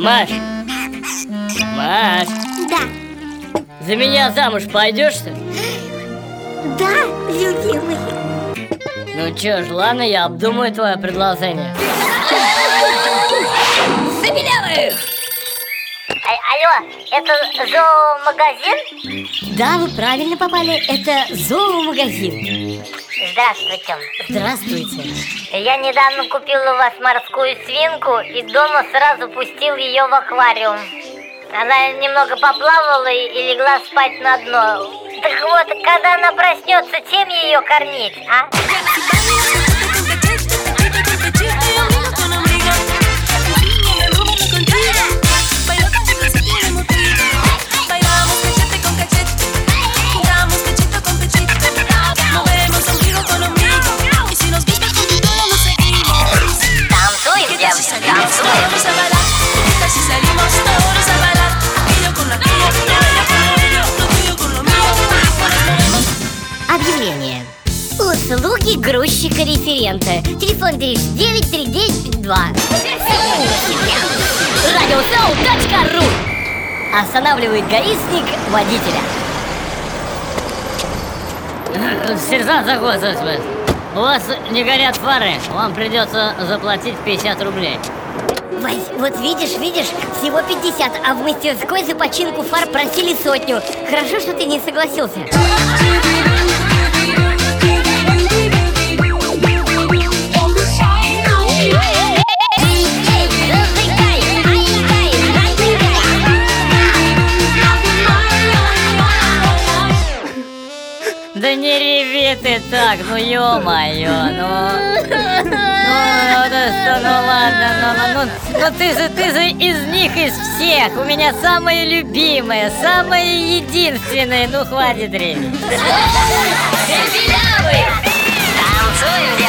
Маш! Маш! Да, За меня замуж пойдешь-то? да, любимый Ну чё ж, ладно, я обдумаю твое предложение. Забелявых! А- Алло, это зоомагазин? Да, вы правильно попали, это зоомагазин Здравствуйте. Здравствуйте Я недавно купил у вас морскую свинку и дома сразу пустил ее в аквариум. Она немного поплавала и, и легла спать на дно. Так вот, когда она проснется, чем ее кормить, а? Объявление. Услуги грузчика-референта. Телефон 393952 Радиосоу.ру Останавливает гаишник водителя. Сержант Загосович, у вас не горят фары, вам придется заплатить 50 рублей. Вась, вот видишь, видишь, всего 50 А в мастерской за починку фар просили сотню. Хорошо, что ты не согласился кривиты так, ну ё-моё, ну... Ну, ну, ну ладно, ну, ну, ну, ну ты же, ты же из них, из всех. У меня самые любимые, самые единственные. Ну, хватит времени. Танцуем